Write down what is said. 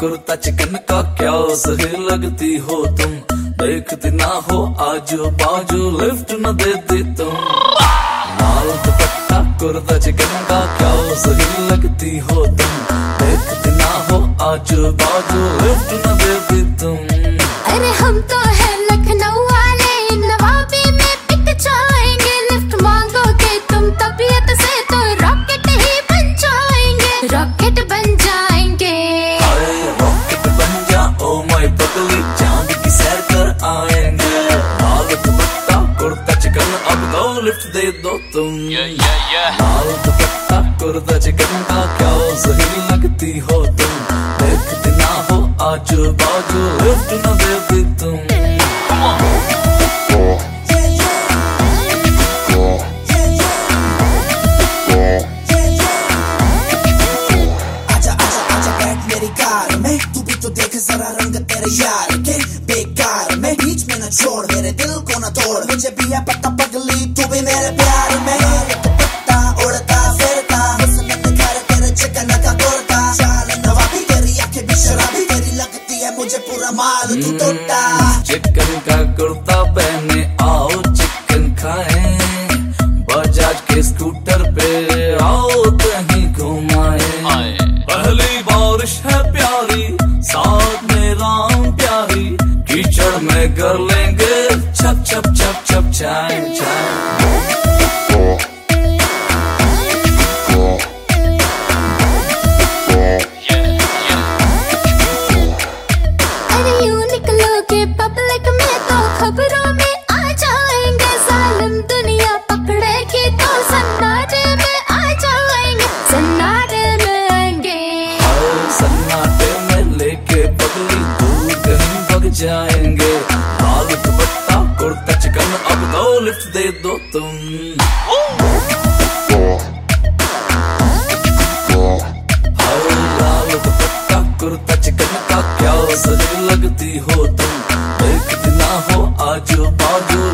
Kurta chicken का क्या सही लगती हो तुम? देखती ना हो आजू बाजू लिफ्ट न देती तुम। लाल दुपट्टा कुर्ता चिकन का क्या सही लगती हो तुम? देखती ना हो आजू बाजू लिफ्ट न देती तुम। अरे हम तो है लखनऊ वाले, नवाबी में पिक जाएँगे। लिफ्ट मांगोगे तुम, तबीयत से तो रॉकेट ही बन जाएँगे। रॉकेट बन जाएँगे दो लिफ्ट दे दो तुम लाल दुपट्टा कुर्ता चिकन का क्या सही लगती हो तुम देखती ना हो आजू बाजू लिफ्ट न देती तुम आजा आजा आजा बैठ मेरी कार में। तू तो देख जरा रंग तेरे यार के। बेकार मैं बीच में न छोड़ मेरे दिल को न तोड़। मुझे भी है पता पगली भी मेरे प्यार में। पत्ता उड़ता फिरता। निखार तेरे चिकन का तोड़ता। चाल नवाबी तेरी आँखें भी शराबी तेरी लगती है मुझे पूरा माल तू तोड़ता। चिकन का कुर्ता पहने आओ चिकन खाएँ। बजाज के स्कूटर पे आओ कहीं घुमाए। पहली बारिश है प्यारी साथ में राम प्यारी। कीचड़ में कर लेंगे छप छप छप छप चाय चाय खबरों में आ जाएँगे। जालिम दुनिया पकड़ेगी तो सन्नाटे में आ जाएँगे। सन्नाटे में आएँगे। सन्नाटे में लेके पगली दूर कहीं भग जाएँगे। लाल दुपट्टा, कुर्ता, चिकन, अब दो लिफ्ट दे दो तुम। लाल कुर्ता, चिकन का क्या सही लगती हो आजू